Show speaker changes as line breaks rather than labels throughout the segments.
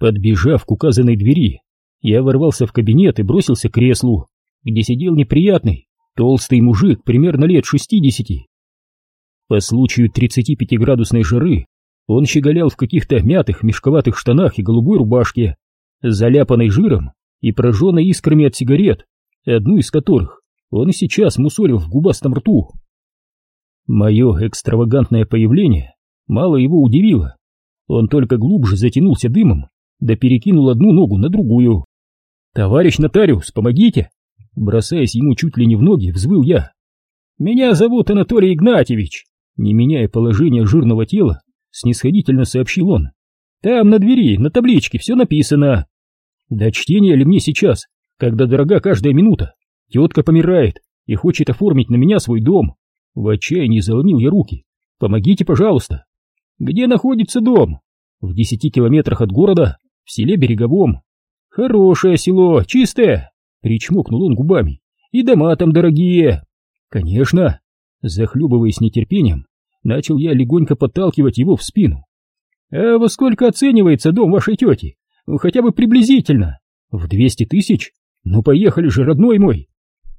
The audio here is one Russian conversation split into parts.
Подбежав к указанной двери, я ворвался в кабинет и бросился к креслу, где сидел неприятный, толстый мужик примерно лет шестидесяти. По случаю 35-градусной жары он щеголял в каких-то мятых мешковатых штанах и голубой рубашке, заляпанной жиром и прожженной искрами от сигарет, одну из которых он и сейчас мусолил в губастом рту. Мое экстравагантное появление мало его удивило. Он только глубже затянулся дымом, да перекинул одну ногу на другую. «Товарищ нотариус, помогите!» Бросаясь ему чуть ли не в ноги, взвыл я. «Меня зовут Анатолий Игнатьевич!» Не меняя положение жирного тела, снисходительно сообщил он. «Там на двери, на табличке все написано!» «Да чтение ли мне сейчас, когда дорога каждая минута? Тетка помирает и хочет оформить на меня свой дом!» В отчаянии заломил я руки. «Помогите, пожалуйста!» «Где находится дом?» «В десяти километрах от города, селе Береговом». «Хорошее село, чистое!» Причмокнул он губами. «И дома там дорогие!» «Конечно!» Захлюбываясь нетерпением, начал я легонько подталкивать его в спину. «А во сколько оценивается дом вашей тети? Ну, хотя бы приблизительно. В двести тысяч? Ну, поехали же, родной мой!»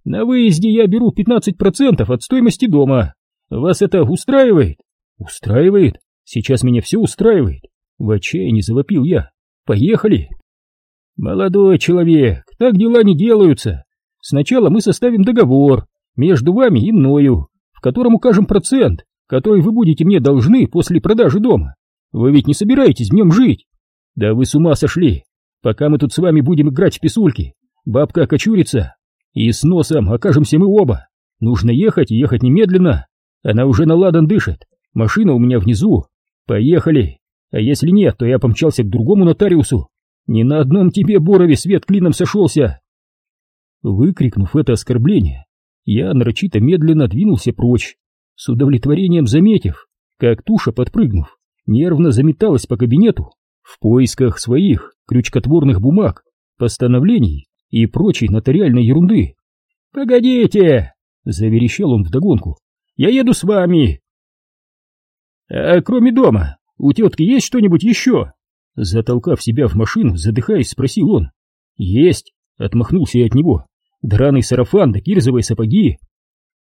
На выезде я беру 15% от стоимости дома. Вас это устраивает? Устраивает? Сейчас меня все устраивает. В отчаянии завопил я. Поехали. Молодой человек, так дела не делаются. Сначала мы составим договор между вами и мною, в котором укажем процент, который вы будете мне должны после продажи дома. Вы ведь не собираетесь в нем жить? Да вы с ума сошли. Пока мы тут с вами будем играть в писульки, бабка окочурится, и с носом окажемся мы оба. Нужно ехать и ехать немедленно. Она уже на ладан дышит. Машина у меня внизу. Поехали. А если нет, то я помчался к другому нотариусу. Ни на одном тебе, Борове, свет клином сошелся. Выкрикнув это оскорбление, я нарочито медленно двинулся прочь, с удовлетворением заметив, как туша, подпрыгнув, нервно заметалась по кабинету в поисках своих крючкотворных бумаг, постановлений и прочей нотариальной ерунды. «Погодите!» — заверещал он вдогонку. «Я еду с вами!» «А кроме дома, у тетки есть что-нибудь еще?» Затолкав себя в машину, задыхаясь, спросил он. «Есть!» — отмахнулся я от него. «Драный сарафан да кирзовые сапоги!»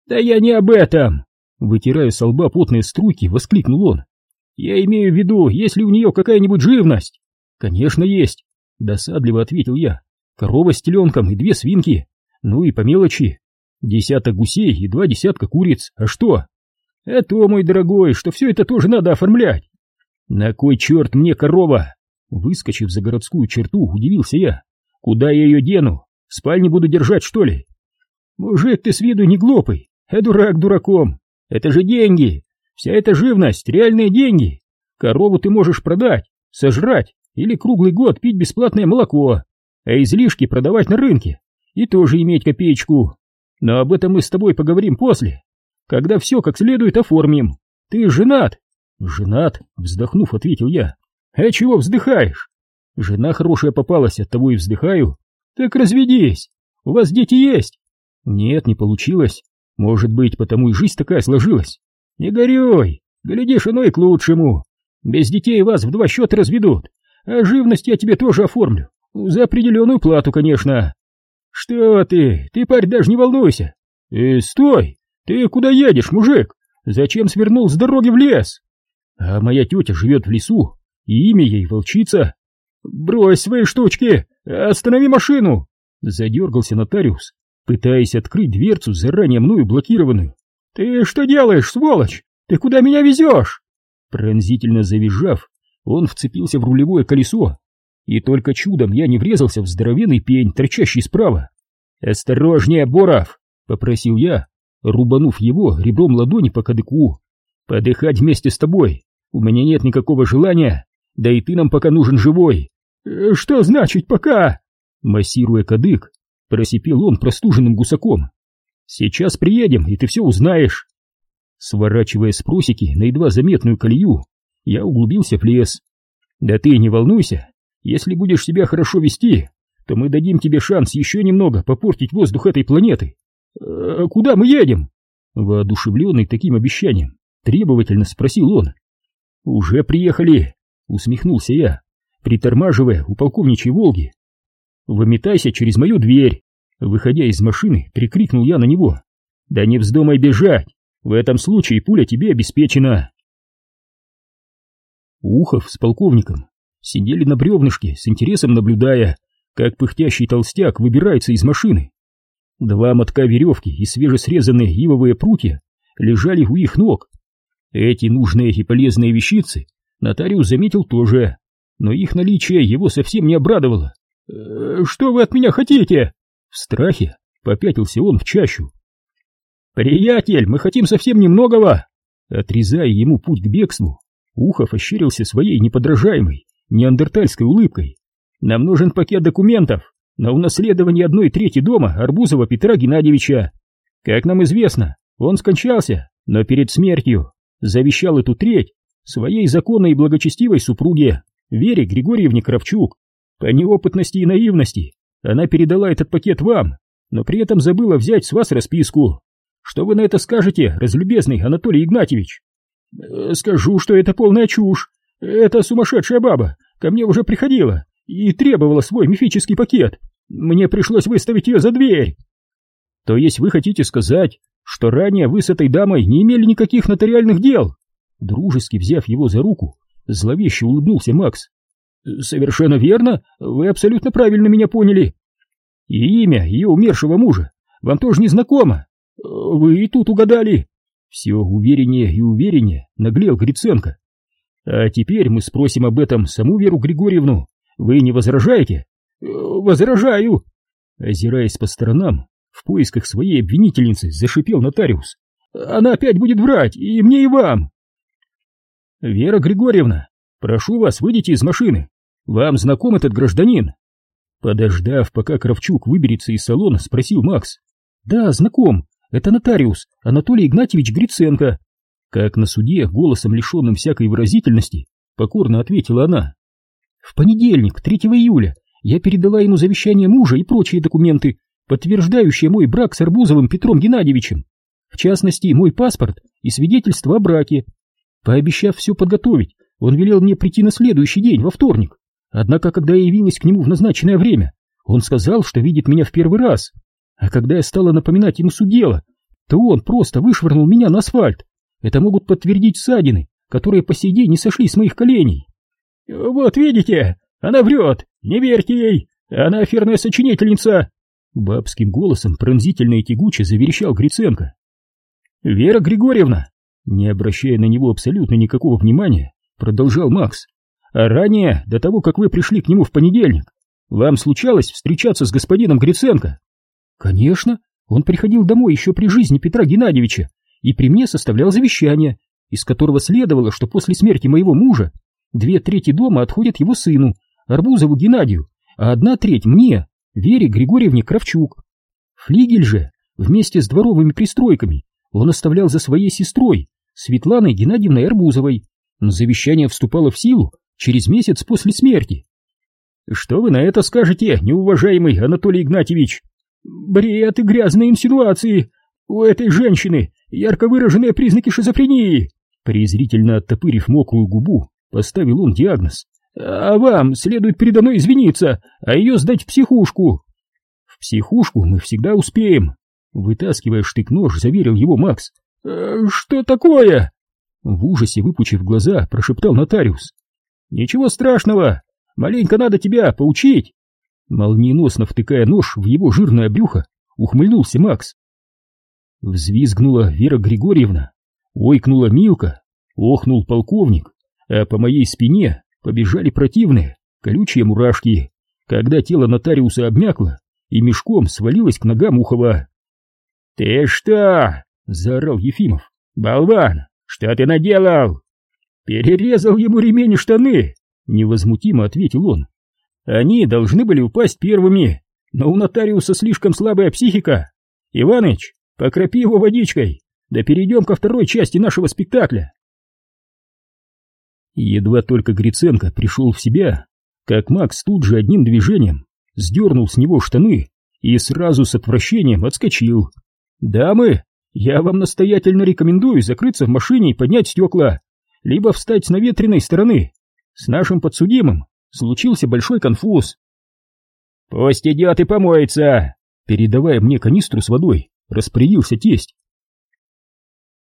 «Да я не об этом!» Вытирая со лба потные струйки, воскликнул он. «Я имею в виду, есть ли у нее какая-нибудь живность?» «Конечно есть!» — досадливо ответил я корова с теленком и две свинки, ну и по мелочи, десяток гусей и два десятка куриц, а что? Это, мой дорогой, что все это тоже надо оформлять. На кой черт мне корова? Выскочив за городскую черту, удивился я. Куда я ее дену? В спальне буду держать, что ли? Мужик, ты с виду не глупый, а дурак дураком. Это же деньги, вся эта живность, реальные деньги. Корову ты можешь продать, сожрать или круглый год пить бесплатное молоко а излишки продавать на рынке и тоже иметь копеечку. Но об этом мы с тобой поговорим после, когда все как следует оформим. Ты женат? Женат, вздохнув, ответил я. А чего вздыхаешь? Жена хорошая попалась, оттого и вздыхаю. Так разведись, у вас дети есть? Нет, не получилось. Может быть, потому и жизнь такая сложилась. Не горюй, глядишь, иной и к лучшему. Без детей вас в два счета разведут, а живность я тебе тоже оформлю. За определенную плату, конечно. Что ты? Ты, парень, даже не волнуйся. Э, стой! Ты куда едешь, мужик? Зачем свернул с дороги в лес? А моя тетя живет в лесу, и имя ей волчица. Брось свои штучки! Останови машину! Задергался нотариус, пытаясь открыть дверцу, заранее мною блокированную. Ты что делаешь, сволочь? Ты куда меня везешь? Пронзительно завизжав, он вцепился в рулевое колесо и только чудом я не врезался в здоровенный пень, торчащий справа. «Осторожнее, Боров!» — попросил я, рубанув его ребром ладони по кадыку. «Подыхать вместе с тобой. У меня нет никакого желания, да и ты нам пока нужен живой». «Э, «Что значит пока?» Массируя кадык, просипел он простуженным гусаком. «Сейчас приедем, и ты все узнаешь». Сворачивая с просеки на едва заметную колею, я углубился в лес. «Да ты не волнуйся, если будешь себя хорошо вести, то мы дадим тебе шанс еще немного попортить воздух этой планеты. А куда мы едем? Воодушевленный таким обещанием, требовательно спросил он. Уже приехали, усмехнулся я. притормаживая у полковничьей «Волги». «Выметайся через мою дверь!» Выходя из машины, прикрикнул я на него. «Да не вздумай бежать! В этом случае пуля тебе обеспечена!» Ухов с полковником сидели на бревнышке, с интересом наблюдая, как пыхтящий толстяк выбирается из машины. Два мотка веревки и свежесрезанные ивовые прутья лежали у их ног. Эти нужные и полезные вещицы нотариус заметил тоже, но их наличие его совсем не обрадовало. «Э, «Что вы от меня хотите?» В страхе попятился он в чащу. «Приятель, мы хотим совсем немногого!» Отрезая ему путь к бегству, Ухов ощерился своей неподражаемой неандертальской улыбкой. «Нам нужен пакет документов на унаследование одной трети дома Арбузова Петра Геннадьевича. Как нам известно, он скончался, но перед смертью завещал эту треть своей законной и благочестивой супруге Вере Григорьевне Кравчук. По неопытности и наивности она передала этот пакет вам, но при этом забыла взять с вас расписку. Что вы на это скажете, разлюбезный Анатолий Игнатьевич? Э, скажу, что это полная чушь. Эта сумасшедшая баба ко мне уже приходила и требовала свой мифический пакет. Мне пришлось выставить ее за дверь. То есть вы хотите сказать, что ранее вы с этой дамой не имели никаких нотариальных дел? Дружески взяв его за руку, зловеще улыбнулся Макс. Совершенно верно, вы абсолютно правильно меня поняли. И имя ее умершего мужа вам тоже не знакомо. Вы и тут угадали. Все увереннее и увереннее наглел Гриценко. А теперь мы спросим об этом саму Веру Григорьевну. Вы не возражаете? Возражаю. Озираясь по сторонам, в поисках своей обвинительницы зашипел нотариус. Она опять будет врать, и мне, и вам. Вера Григорьевна, прошу вас, выйдите из машины. Вам знаком этот гражданин? Подождав, пока Кравчук выберется из салона, спросил Макс. Да, знаком. Это нотариус Анатолий Игнатьевич Гриценко. Как на суде, голосом лишенным всякой выразительности, покорно ответила она. В понедельник, 3 июля, я передала ему завещание мужа и прочие документы, подтверждающие мой брак с Арбузовым Петром Геннадьевичем. В частности, мой паспорт и свидетельство о браке. Пообещав все подготовить, он велел мне прийти на следующий день, во вторник. Однако, когда я явилась к нему в назначенное время, он сказал, что видит меня в первый раз. А когда я стала напоминать ему суть то он просто вышвырнул меня на асфальт. Это могут подтвердить ссадины, которые по сей день не сошли с моих коленей. «Вот видите, она врет, не верьте ей, она аферная сочинительница!» Бабским голосом пронзительно и тягуче заверещал Гриценко. «Вера Григорьевна!» Не обращая на него абсолютно никакого внимания, продолжал Макс. «А ранее, до того, как вы пришли к нему в понедельник, вам случалось встречаться с господином Гриценко?» «Конечно, он приходил домой еще при жизни Петра Геннадьевича и при мне составлял завещание, из которого следовало, что после смерти моего мужа Две трети дома отходят его сыну, Арбузову Геннадию, а одна треть мне, Вере Григорьевне Кравчук. Флигель же, вместе с дворовыми пристройками, он оставлял за своей сестрой, Светланой Геннадьевной Арбузовой. Но завещание вступало в силу через месяц после смерти. Что вы на это скажете, неуважаемый Анатолий Игнатьевич? Бред и грязные инсинуации. У этой женщины ярко выраженные признаки шизофрении. Презрительно оттопырив мокрую губу, Поставил он диагноз. А вам следует передо мной извиниться, а ее сдать в психушку. В психушку мы всегда успеем. Вытаскивая штык-нож, заверил его Макс. «Э, «Что такое?» В ужасе выпучив глаза, прошептал нотариус. «Ничего страшного, маленько надо тебя поучить!» Молниеносно втыкая нож в его жирное брюхо, ухмыльнулся Макс. Взвизгнула Вера Григорьевна, ойкнула Милка, охнул полковник, а по моей спине побежали противные, колючие мурашки, когда тело нотариуса обмякло и мешком свалилось к ногам Ухова. «Ты что?» — заорал Ефимов. «Болван, что ты наделал?» «Перерезал ему ремень и штаны!» — невозмутимо ответил он. «Они должны были упасть первыми, но у нотариуса слишком слабая психика. Иваныч, покропи его водичкой, да перейдем ко второй части нашего спектакля». Едва только Гриценко пришел в себя, как Макс тут же одним движением сдернул с него штаны и сразу с отвращением отскочил. «Дамы, я вам настоятельно рекомендую закрыться в машине и поднять стекла, либо встать с наветренной стороны. С нашим подсудимым случился большой конфуз. «Пусть идет и помоется!» Передавая мне канистру с водой, распорядился тесть.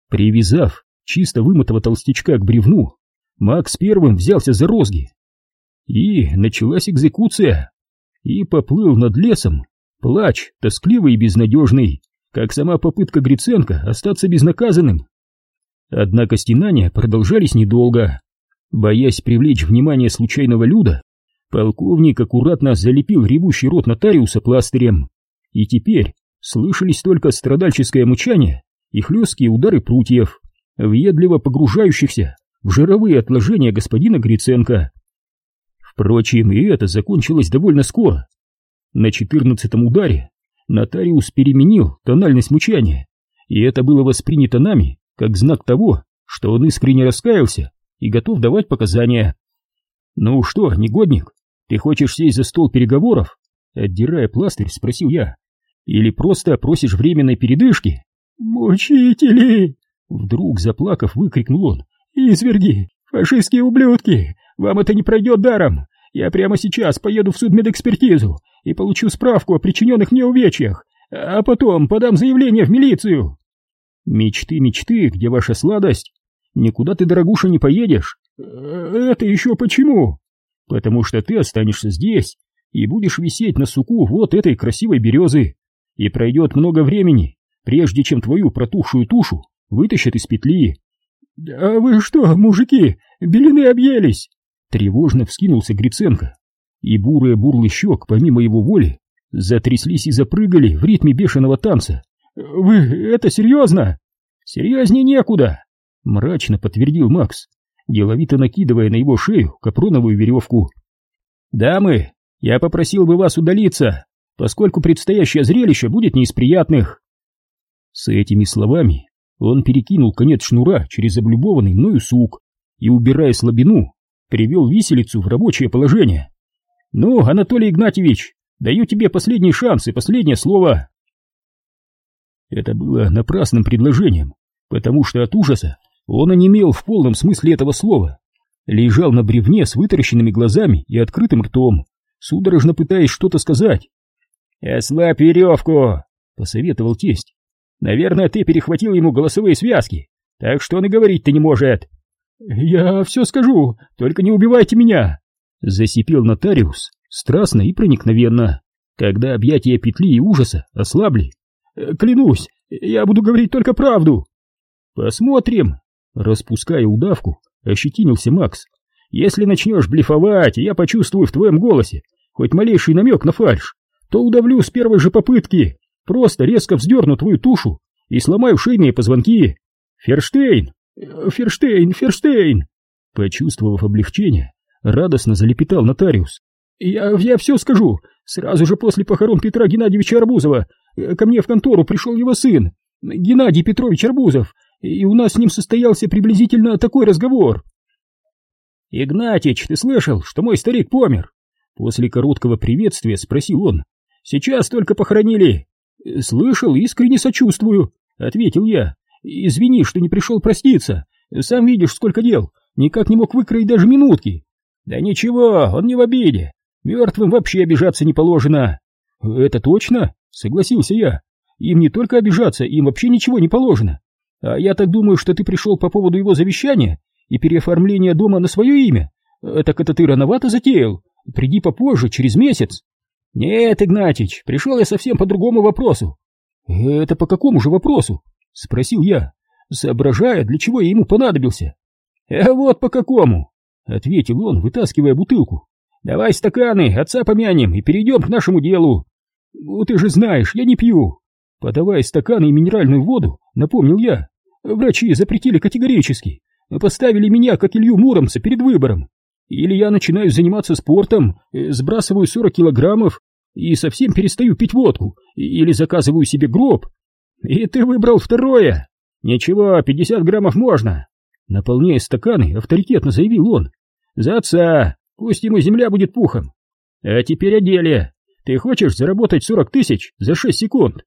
Привязав чисто вымытого толстячка к бревну, Макс первым взялся за розги. И началась экзекуция. И поплыл над лесом, плач, тоскливый и безнадежный, как сама попытка Гриценко остаться безнаказанным. Однако стенания продолжались недолго. Боясь привлечь внимание случайного люда, полковник аккуратно залепил ревущий рот нотариуса пластырем, и теперь слышались только страдальческое мучание и хлесткие удары прутьев, въедливо погружающихся в жировые отложения господина Гриценко. Впрочем, и это закончилось довольно скоро. На четырнадцатом ударе нотариус переменил тональность мучания, и это было воспринято нами как знак того, что он искренне раскаялся и готов давать показания. «Ну что, негодник, ты хочешь сесть за стол переговоров?» Отдирая пластырь, спросил я. «Или просто просишь временной передышки?» «Мучители!» Вдруг, заплакав, выкрикнул он. «Изверги! Фашистские ублюдки! Вам это не пройдет даром! Я прямо сейчас поеду в судмедэкспертизу и получу справку о причиненных мне увечьях, а потом подам заявление в милицию!» «Мечты, мечты, где ваша сладость? Никуда ты, дорогуша, не поедешь!» э, «Это еще почему?» «Потому что ты останешься здесь и будешь висеть на суку вот этой красивой березы, и пройдет много времени, прежде чем твою протухшую тушу вытащат из петли. «А вы что, мужики, белины объелись?» Тревожно вскинулся Гриценко, и бурые бурлы щек, помимо его воли, затряслись и запрыгали в ритме бешеного танца. «Вы это серьезно?» «Серьезнее некуда!» — мрачно подтвердил Макс, деловито накидывая на его шею капроновую веревку. «Дамы, я попросил бы вас удалиться, поскольку предстоящее зрелище будет не из приятных». С этими словами он перекинул конец шнура через облюбованный мною сук и, убирая слабину, привел виселицу в рабочее положение. «Ну, Анатолий Игнатьевич, даю тебе последний шанс и последнее слово». Это было напрасным предложением, потому что от ужаса он онемел в полном смысле этого слова, лежал на бревне с вытаращенными глазами и открытым ртом, судорожно пытаясь что-то сказать. «Ослабь веревку!» — посоветовал тесть. Наверное, ты перехватил ему голосовые связки, так что он и говорить-то не может. Я все скажу, только не убивайте меня, засипел нотариус страстно и проникновенно, когда объятия петли и ужаса ослабли. Клянусь, я буду говорить только правду. Посмотрим. Распуская удавку, ощетинился Макс. Если начнешь блефовать, я почувствую в твоем голосе хоть малейший намек на фальшь, то удавлю с первой же попытки. Просто резко вздерну твою тушу и сломаю шейные позвонки. Ферштейн! Ферштейн! Ферштейн!» Почувствовав облегчение, радостно залепетал нотариус. «Я, я все скажу. Сразу же после похорон Петра Геннадьевича Арбузова ко мне в контору пришел его сын, Геннадий Петрович Арбузов, и у нас с ним состоялся приблизительно такой разговор. «Игнатич, ты слышал, что мой старик помер?» После короткого приветствия спросил он. «Сейчас только похоронили. «Слышал, искренне сочувствую», — ответил я. «Извини, что не пришел проститься. Сам видишь, сколько дел. Никак не мог выкроить даже минутки». «Да ничего, он не в обиде. Мертвым вообще обижаться не положено». «Это точно?» — согласился я. «Им не только обижаться, им вообще ничего не положено. А я так думаю, что ты пришел по поводу его завещания и переоформления дома на свое имя. Так это ты рановато затеял. Приди попозже, через месяц». «Нет, Игнатич, пришел я совсем по другому вопросу». «Это по какому же вопросу?» — спросил я, соображая, для чего я ему понадобился. «А вот по какому?» — ответил он, вытаскивая бутылку. «Давай стаканы, отца помянем и перейдем к нашему делу». «Ну, ты же знаешь, я не пью». Подавая стаканы и минеральную воду, напомнил я. Врачи запретили категорически, поставили меня, как Илью Муромца, перед выбором. Или я начинаю заниматься спортом, э, сбрасываю 40 килограммов и совсем перестаю пить водку, или заказываю себе гроб. И ты выбрал второе. Ничего, 50 граммов можно. Наполняя стаканы, авторитетно заявил он. За отца, пусть ему земля будет пухом. А теперь о деле. Ты хочешь заработать 40 тысяч за 6 секунд?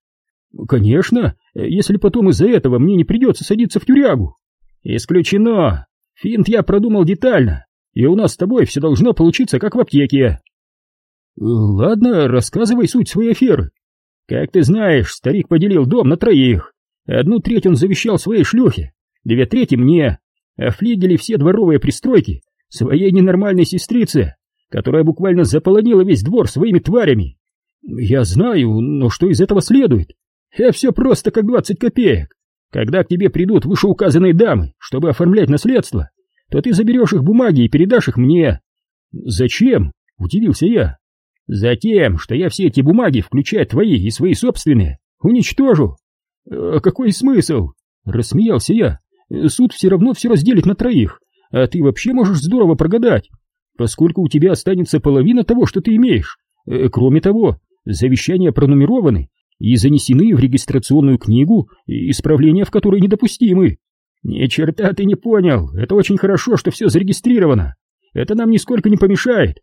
Конечно, если потом из-за этого мне не придется садиться в тюрягу. Исключено. Финт я продумал детально и у нас с тобой все должно получиться, как в аптеке. Ладно, рассказывай суть своей аферы. Как ты знаешь, старик поделил дом на троих. Одну треть он завещал своей шлюхе, две трети мне, а флигели все дворовые пристройки своей ненормальной сестрице, которая буквально заполонила весь двор своими тварями. Я знаю, но что из этого следует? Я все просто как двадцать копеек. Когда к тебе придут вышеуказанные дамы, чтобы оформлять наследство, то ты заберешь их бумаги и передашь их мне. Зачем? Удивился я. Затем, что я все эти бумаги, включая твои и свои собственные, уничтожу. А какой смысл? Рассмеялся я. Суд все равно все разделит на троих, а ты вообще можешь здорово прогадать, поскольку у тебя останется половина того, что ты имеешь. Э, кроме того, завещания пронумерованы и занесены в регистрационную книгу, исправления в которой недопустимы. Ни черта ты не понял, это очень хорошо, что все зарегистрировано. Это нам нисколько не помешает.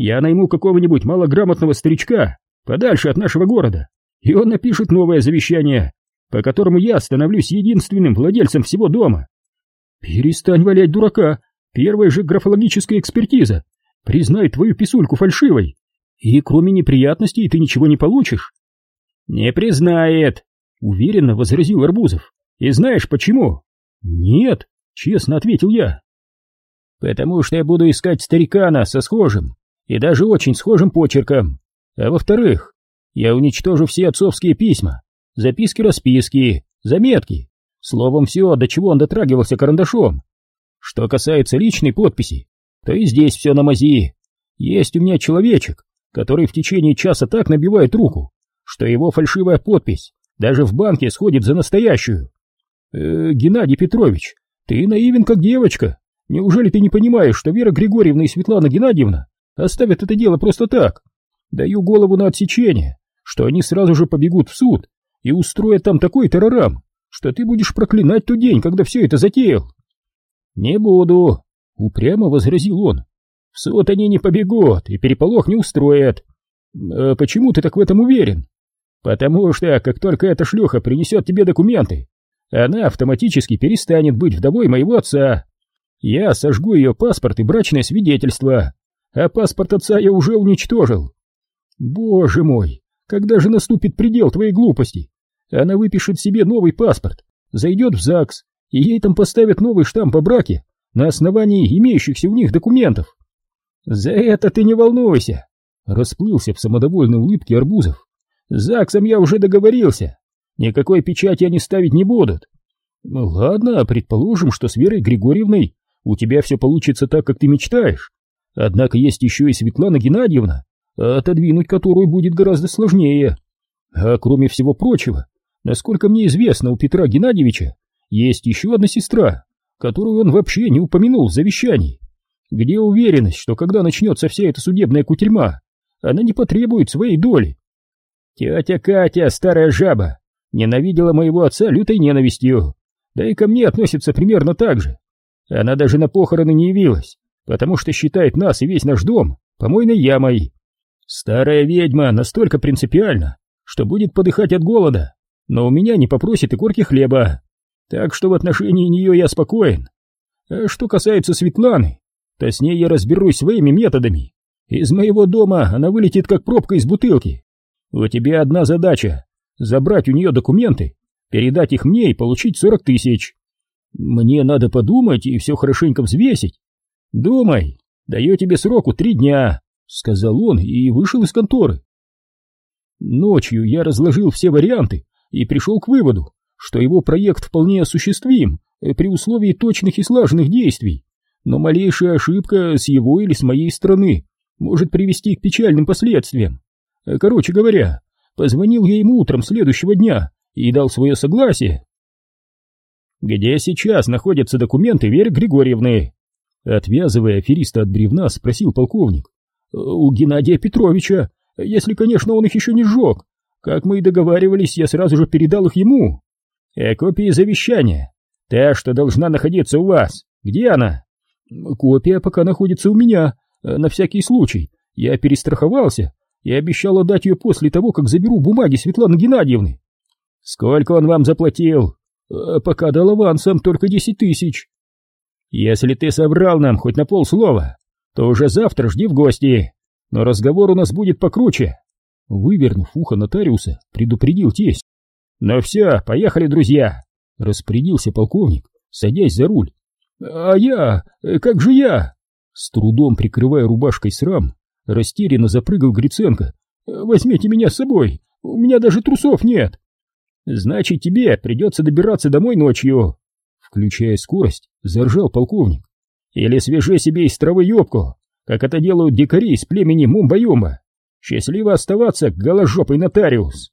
Я найму какого-нибудь малограмотного старичка подальше от нашего города, и он напишет новое завещание, по которому я становлюсь единственным владельцем всего дома. Перестань валять дурака, первая же графологическая экспертиза признает твою писульку фальшивой, и кроме неприятностей ты ничего не получишь. «Не признает», — уверенно возразил Арбузов. «И знаешь почему?» «Нет», — честно ответил я. «Потому что я буду искать старикана со схожим и даже очень схожим почерком. А во-вторых, я уничтожу все отцовские письма, записки-расписки, заметки, словом, все, до чего он дотрагивался карандашом. Что касается личной подписи, то и здесь все на мази. Есть у меня человечек, который в течение часа так набивает руку, что его фальшивая подпись даже в банке сходит за настоящую. Э, Геннадий Петрович, ты наивен как девочка. Неужели ты не понимаешь, что Вера Григорьевна и Светлана Геннадьевна оставят это дело просто так? Даю голову на отсечение, что они сразу же побегут в суд и устроят там такой террорам, что ты будешь проклинать тот день, когда все это затеял. Не буду, упрямо возразил он. В суд они не побегут и переполох не устроят. А почему ты так в этом уверен? Потому что, как только эта шлюха принесет тебе документы, она автоматически перестанет быть вдовой моего отца. Я сожгу ее паспорт и брачное свидетельство, а паспорт отца я уже уничтожил. Боже мой, когда же наступит предел твоей глупости? Она выпишет себе новый паспорт, зайдет в ЗАГС, и ей там поставят новый штамп о браке на основании имеющихся у них документов. За это ты не волнуйся, расплылся в самодовольной улыбке Арбузов. С ЗАГСом я уже договорился. Никакой печати они ставить не будут. Ну ладно, предположим, что с Верой Григорьевной у тебя все получится так, как ты мечтаешь. Однако есть еще и Светлана Геннадьевна, отодвинуть которую будет гораздо сложнее. А кроме всего прочего, насколько мне известно, у Петра Геннадьевича есть еще одна сестра, которую он вообще не упомянул в завещании. Где уверенность, что когда начнется вся эта судебная кутерьма, она не потребует своей доли? Тетя Катя, старая жаба, ненавидела моего отца лютой ненавистью, да и ко мне относится примерно так же. Она даже на похороны не явилась, потому что считает нас и весь наш дом помойной ямой. Старая ведьма настолько принципиальна, что будет подыхать от голода, но у меня не попросит и корки хлеба. Так что в отношении нее я спокоен. А что касается Светланы, то с ней я разберусь своими методами. Из моего дома она вылетит как пробка из бутылки. У тебя одна задача — забрать у нее документы, передать их мне и получить сорок тысяч. Мне надо подумать и все хорошенько взвесить. Думай, даю тебе сроку три дня, — сказал он и вышел из конторы. Ночью я разложил все варианты и пришел к выводу, что его проект вполне осуществим э, при условии точных и слаженных действий, но малейшая ошибка с его или с моей стороны может привести к печальным последствиям. Э, короче говоря, позвонил я ему утром следующего дня и дал свое согласие. «Где сейчас находятся документы Веры Григорьевны?» Отвязывая афериста от бревна, спросил полковник. «Э, «У Геннадия Петровича, если, конечно, он их еще не сжег. Как мы и договаривались, я сразу же передал их ему. Э, копии завещания. Та, что должна находиться у вас. Где она?» «Копия пока находится у меня, э, на всякий случай. Я перестраховался и обещал отдать ее после того, как заберу бумаги Светланы Геннадьевны. Сколько он вам заплатил? Пока дал авансом только десять тысяч. Если ты собрал нам хоть на полслова, то уже завтра жди в гости, но разговор у нас будет покруче. Вывернув ухо нотариуса, предупредил тесть. Ну все, поехали, друзья, распорядился полковник, садясь за руль. А я, как же я? С трудом прикрывая рубашкой срам, растерянно запрыгал Гриценко. Возьмите меня с собой, у меня даже трусов нет. Значит, тебе придется добираться домой ночью. Включая скорость, заржал полковник. Или свяжи себе из травы юбку, как это делают дикари из племени Мумба-Юмба. Счастливо оставаться, голожопый нотариус.